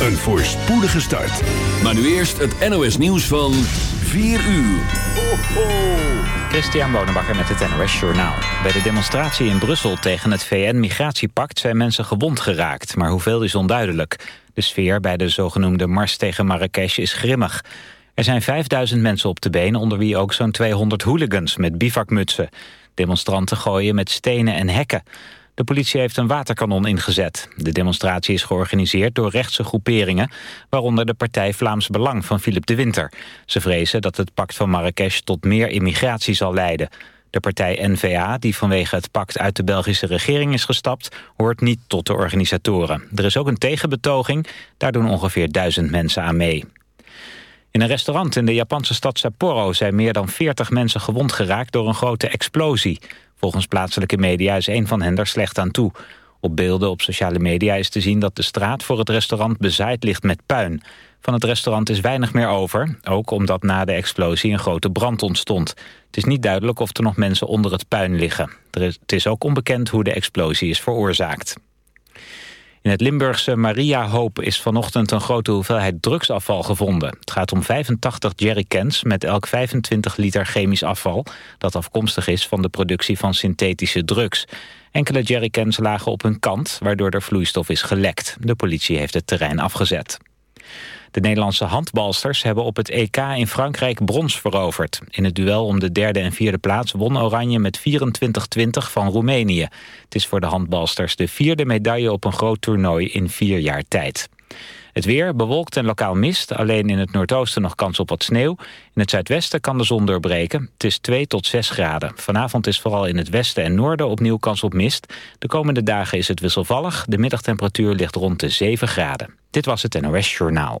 Een voorspoedige start. Maar nu eerst het NOS nieuws van 4 uur. Ho, ho. Christian Bonenbakker met het NOS Journaal. Bij de demonstratie in Brussel tegen het VN-migratiepact zijn mensen gewond geraakt, maar hoeveel is onduidelijk. De sfeer bij de zogenoemde Mars tegen Marrakesh is grimmig. Er zijn 5000 mensen op de been, onder wie ook zo'n 200 hooligans met bivakmutsen. Demonstranten gooien met stenen en hekken. De politie heeft een waterkanon ingezet. De demonstratie is georganiseerd door rechtse groeperingen... waaronder de partij Vlaams Belang van Philip de Winter. Ze vrezen dat het pact van Marrakesh tot meer immigratie zal leiden. De partij N-VA, die vanwege het pact uit de Belgische regering is gestapt... hoort niet tot de organisatoren. Er is ook een tegenbetoging, daar doen ongeveer duizend mensen aan mee. In een restaurant in de Japanse stad Sapporo zijn meer dan 40 mensen gewond geraakt door een grote explosie. Volgens plaatselijke media is een van hen er slecht aan toe. Op beelden op sociale media is te zien dat de straat voor het restaurant bezaaid ligt met puin. Van het restaurant is weinig meer over, ook omdat na de explosie een grote brand ontstond. Het is niet duidelijk of er nog mensen onder het puin liggen. het is ook onbekend hoe de explosie is veroorzaakt. In het Limburgse Maria Hoop is vanochtend een grote hoeveelheid drugsafval gevonden. Het gaat om 85 jerrycans met elk 25 liter chemisch afval... dat afkomstig is van de productie van synthetische drugs. Enkele jerrycans lagen op hun kant, waardoor er vloeistof is gelekt. De politie heeft het terrein afgezet. De Nederlandse handbalsters hebben op het EK in Frankrijk brons veroverd. In het duel om de derde en vierde plaats won Oranje met 24-20 van Roemenië. Het is voor de handbalsters de vierde medaille op een groot toernooi in vier jaar tijd. Het weer bewolkt en lokaal mist. Alleen in het noordoosten nog kans op wat sneeuw. In het zuidwesten kan de zon doorbreken. Het is 2 tot 6 graden. Vanavond is vooral in het westen en noorden opnieuw kans op mist. De komende dagen is het wisselvallig. De middagtemperatuur ligt rond de 7 graden. Dit was het NOS Journaal.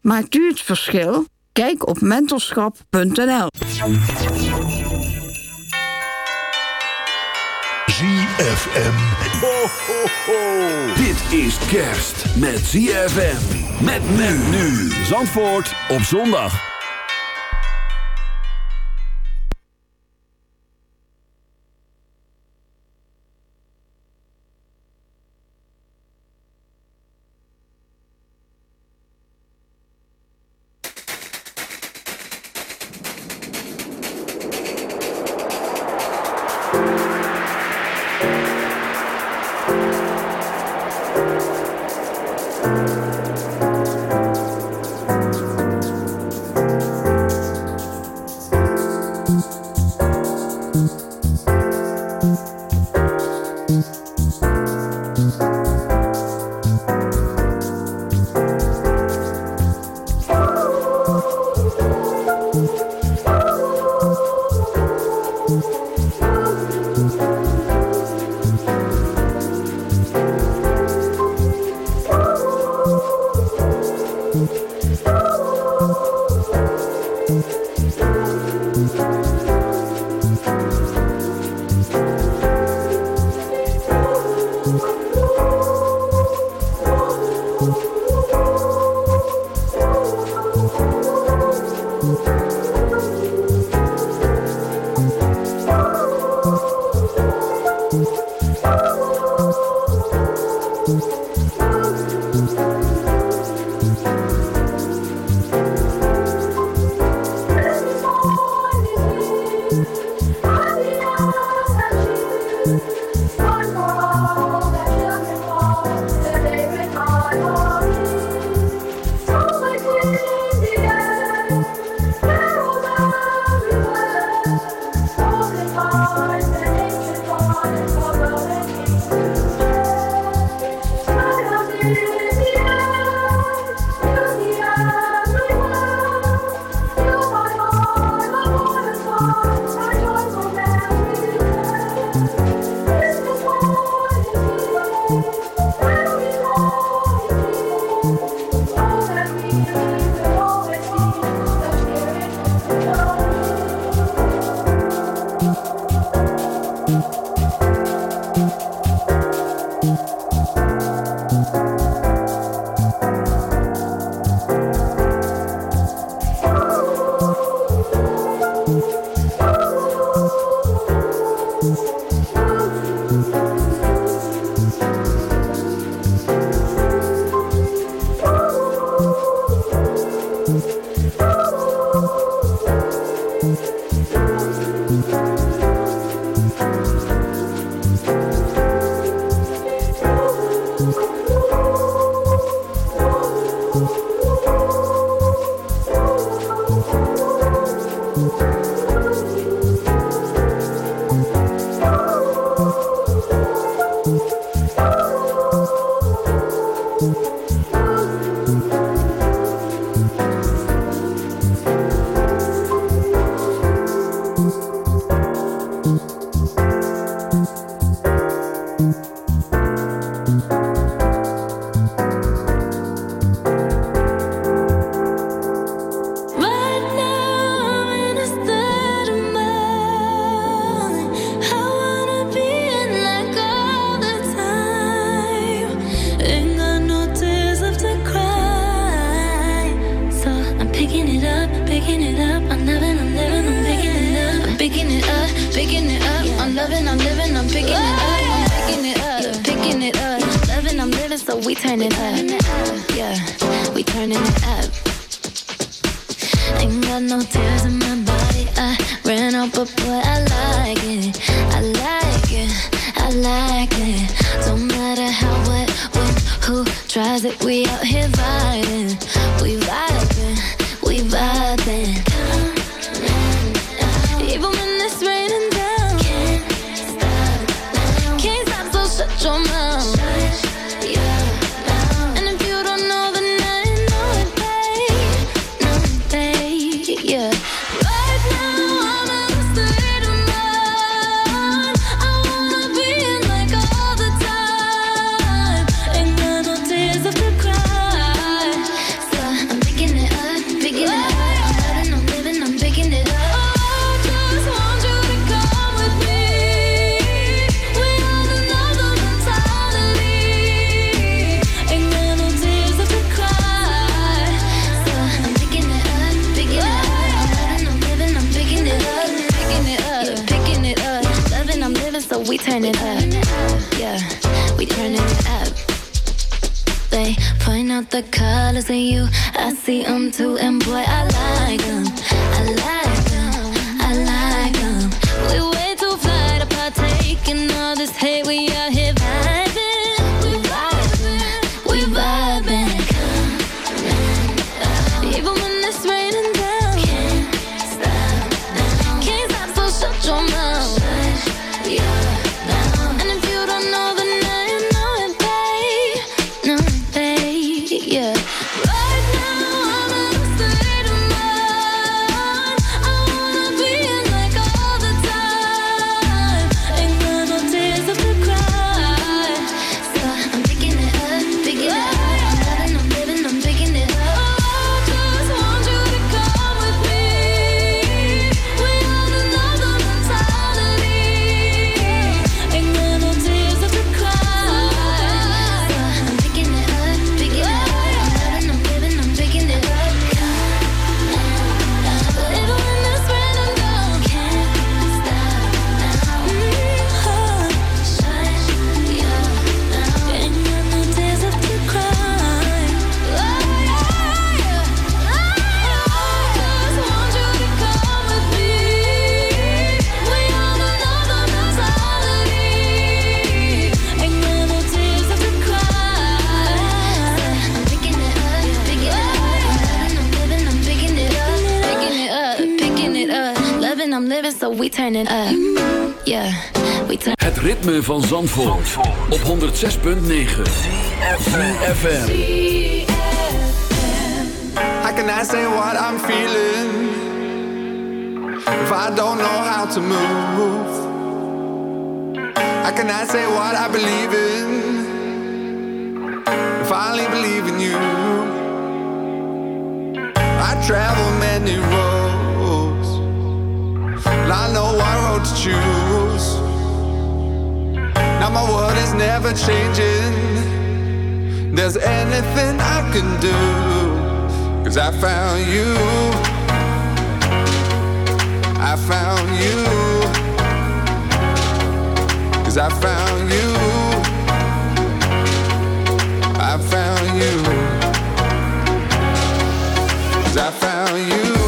Maakt u het verschil? Kijk op mentorschap.nl. ZFM. Ho, ho, ho. Dit is kerst met ZFM. Met men nu. Zandvoort op zondag. Het 106.9 FM. How can I say what I'm feeling If I don't know how to move? How can I say what I believe in If I only believe in you? I travel many roads And I know what road to choose my world is never changing. There's anything I can do, cause I found you. I found you. Cause I found you. I found you. Cause I found you.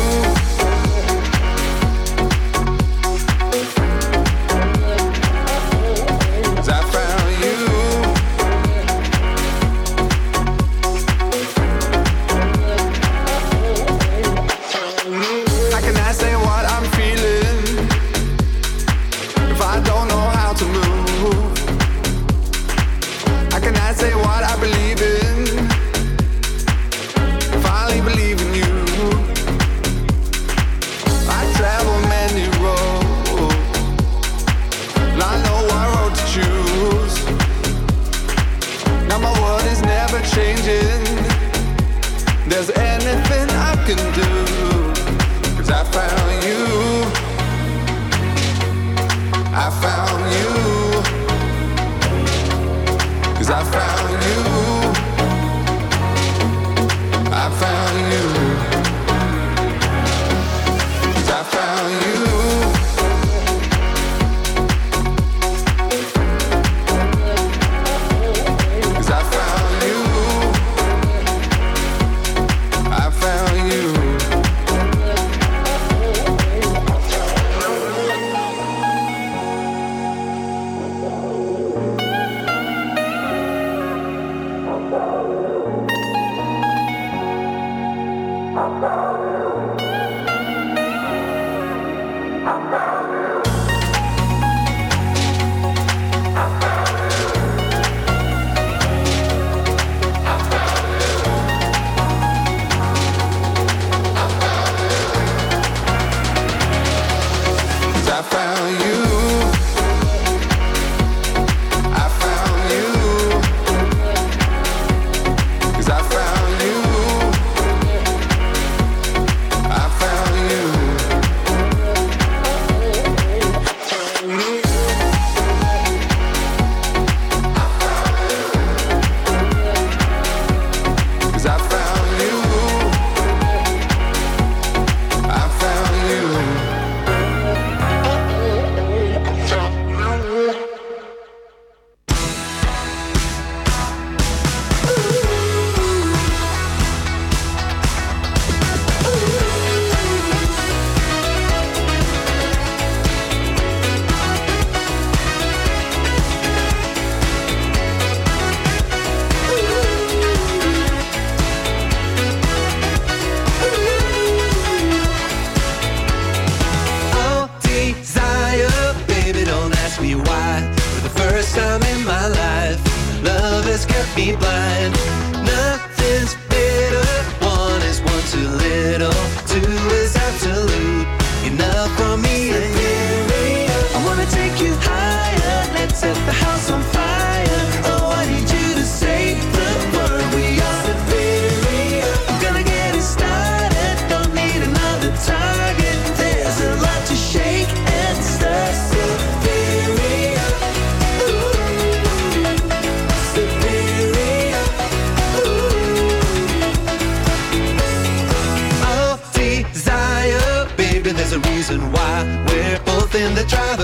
try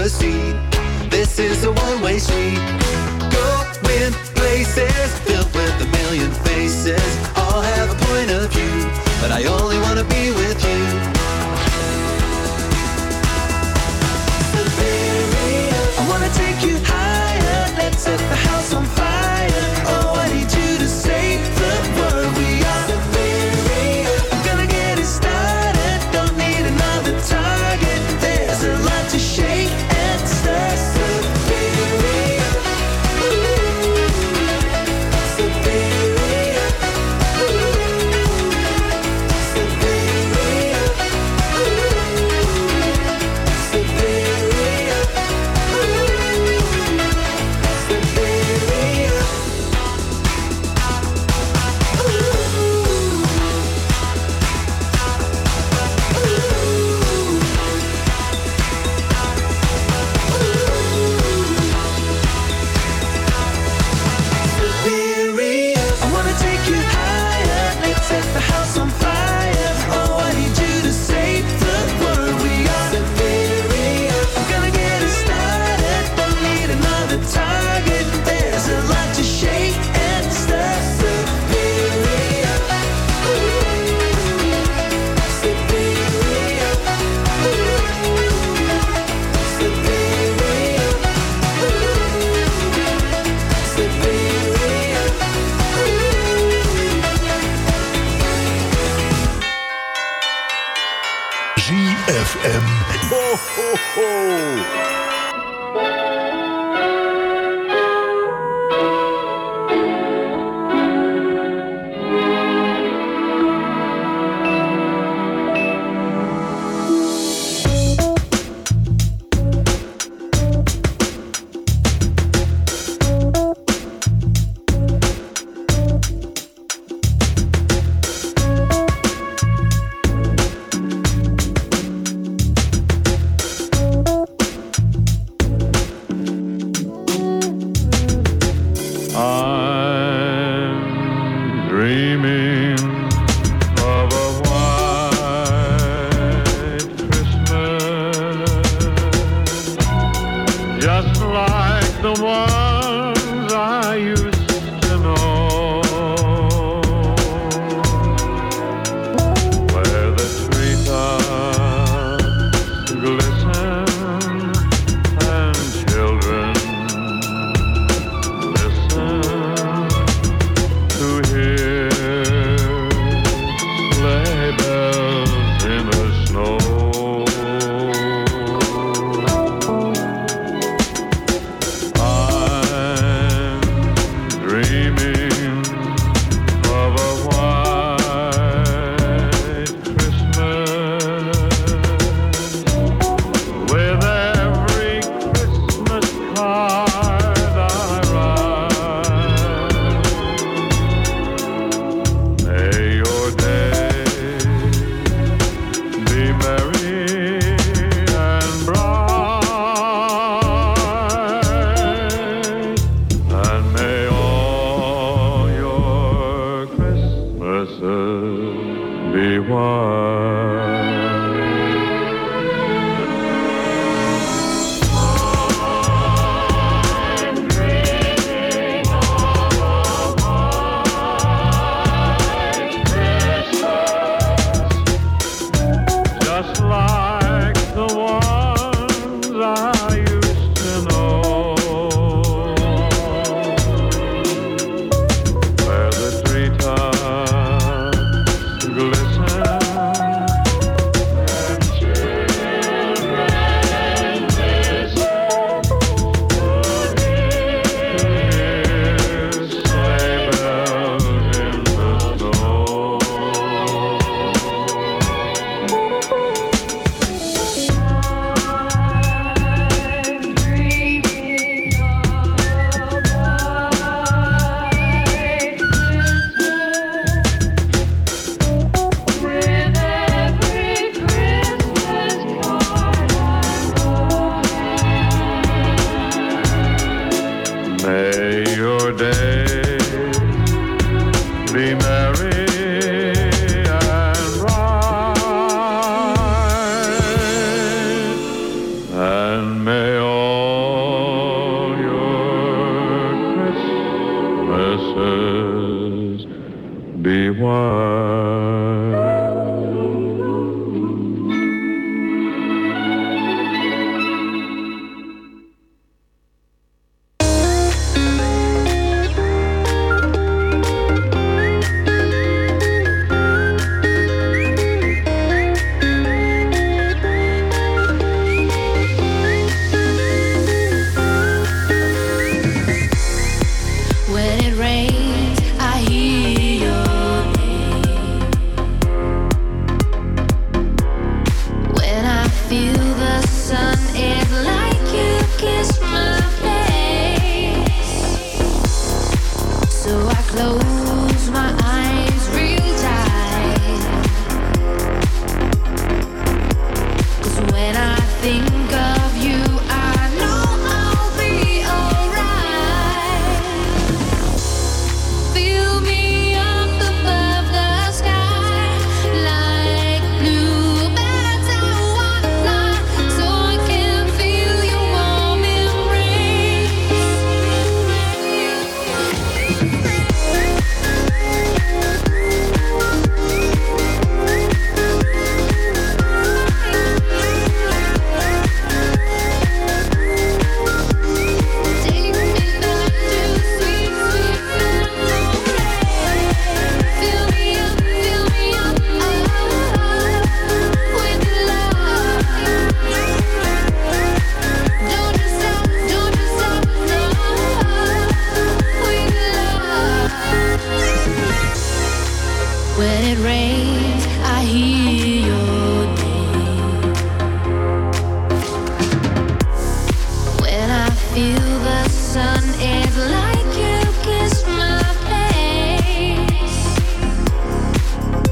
Like you kissed my face,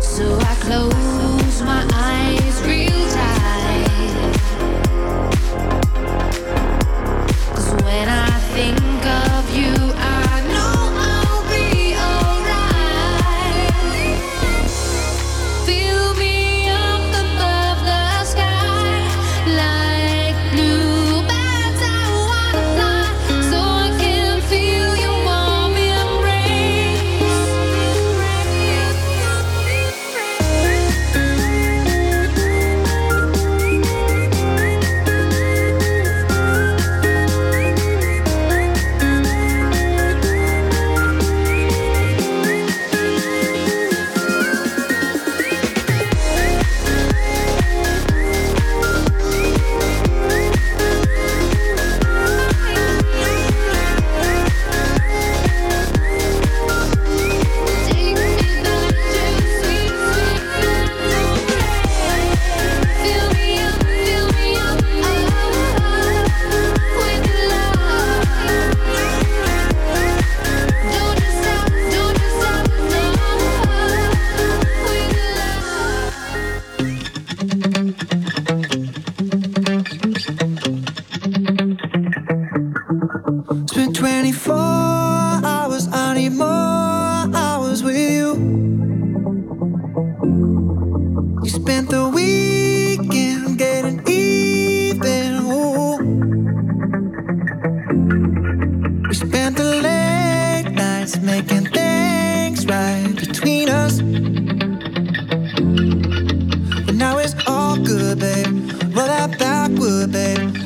so I close. Good, babe. Roll that backward, babe,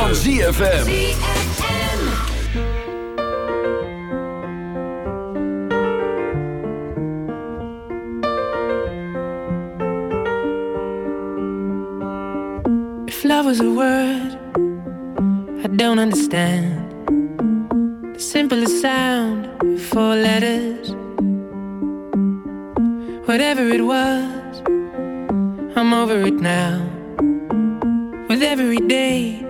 van ZFM. If love was a word, I don't understand. The simplest sound, four letters. Whatever it was, I'm over it now. With every day,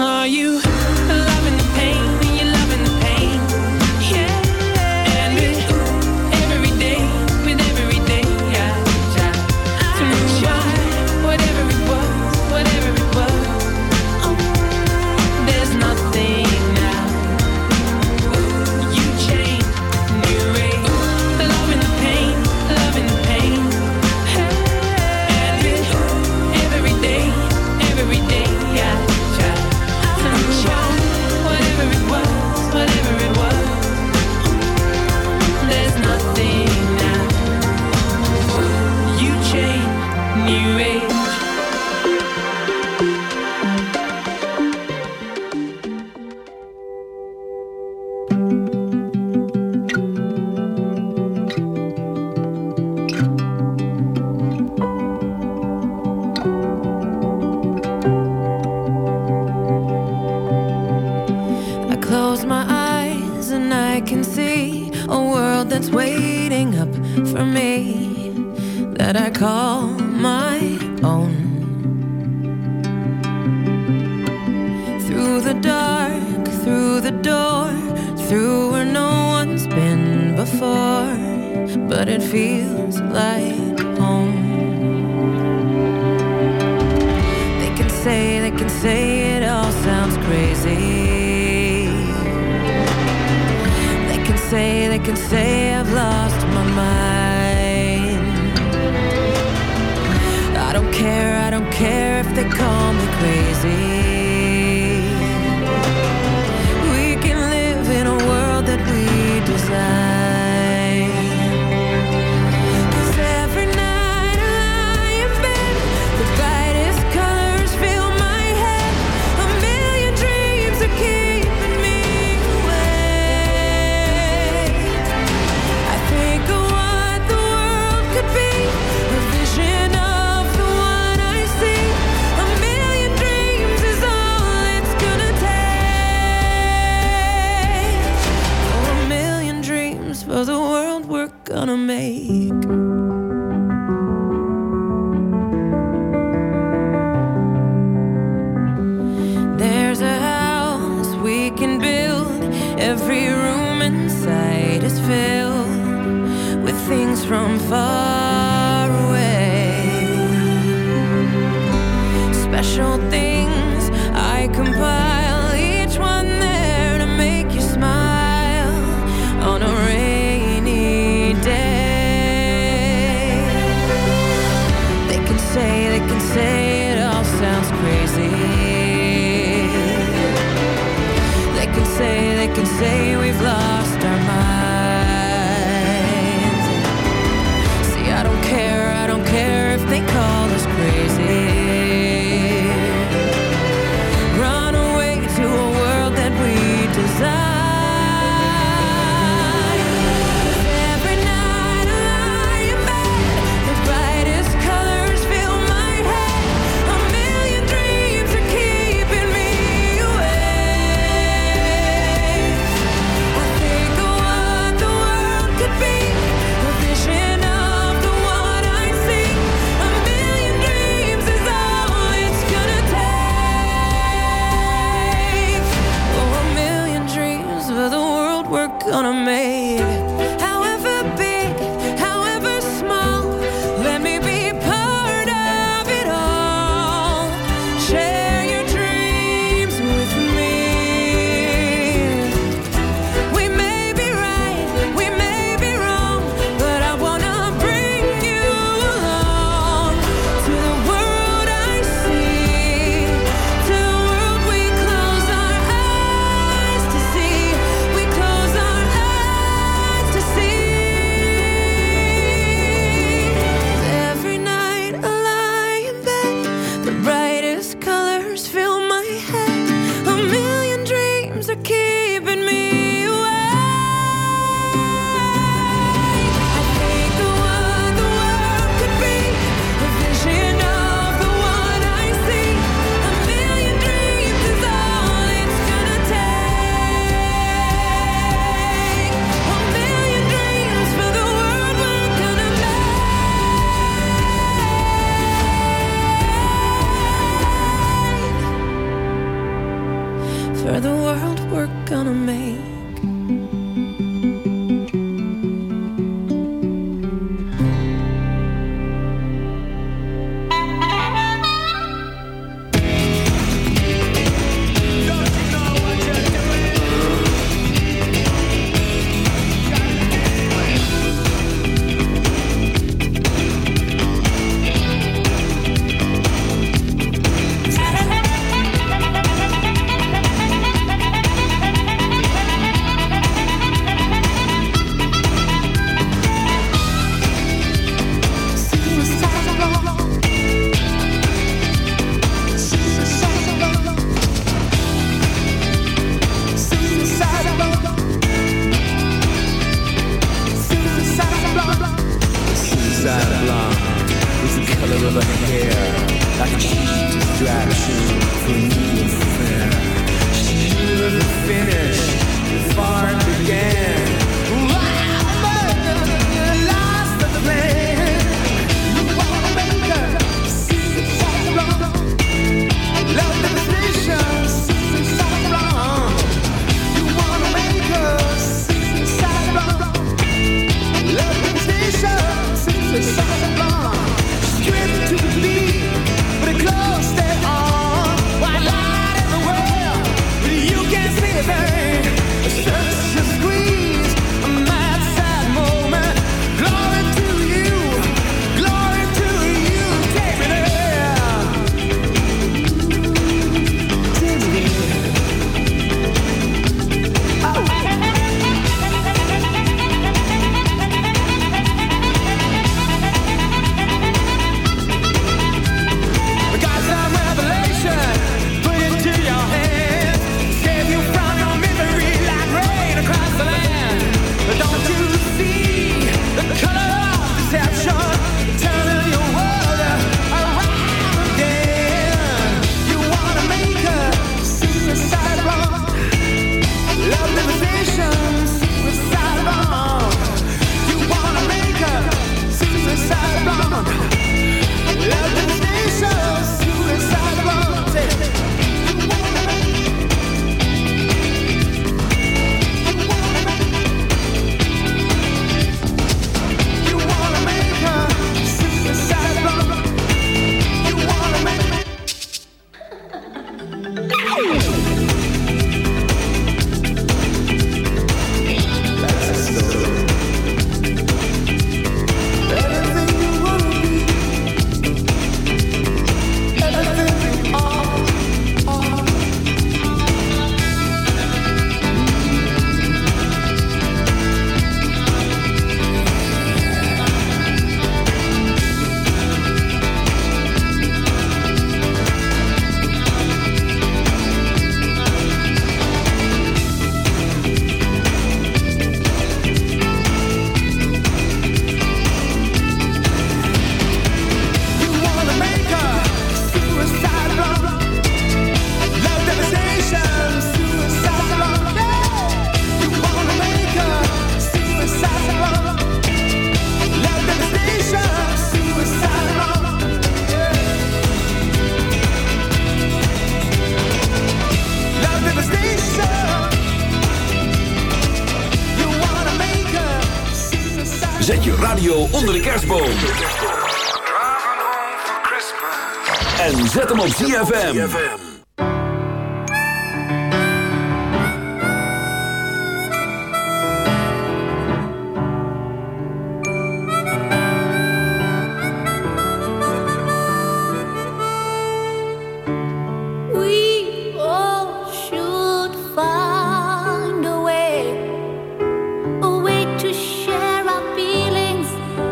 Are you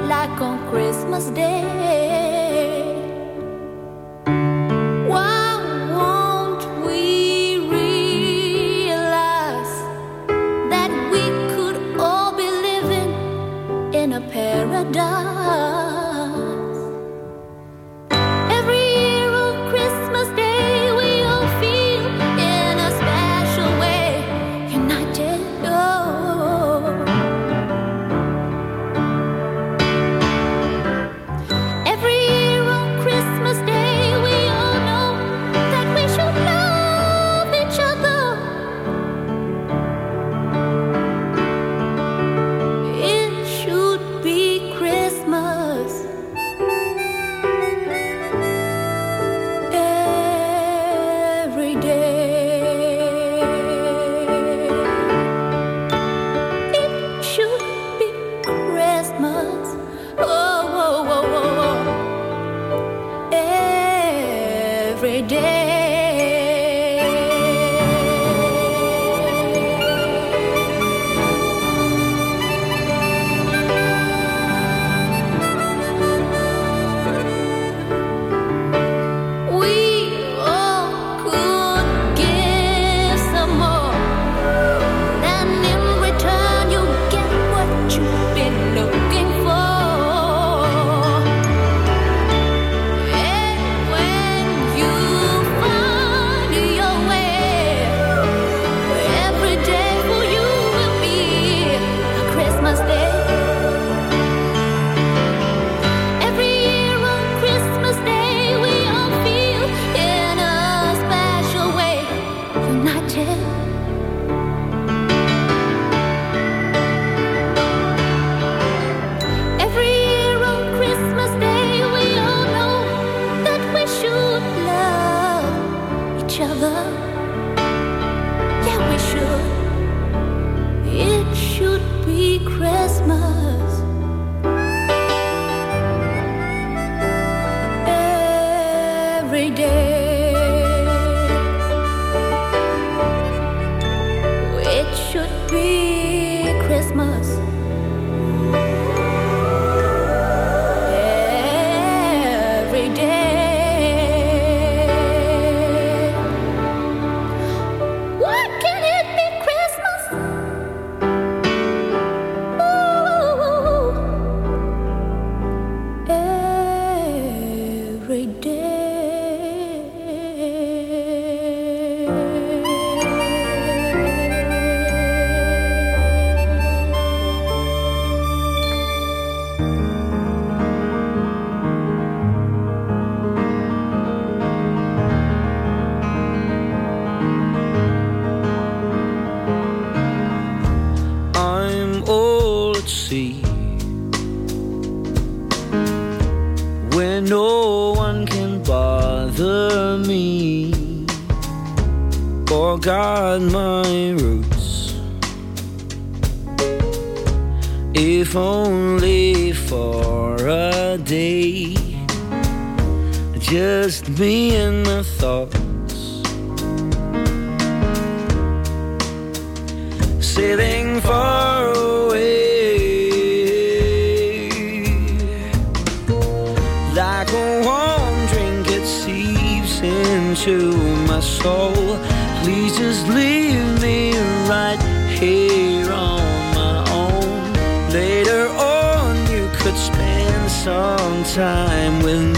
like on Christmas Day. time with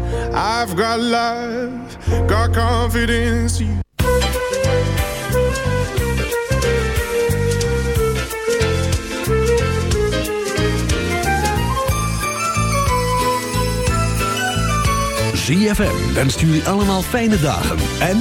I've got love, got confidence. ZFM wenst jullie allemaal fijne dagen en...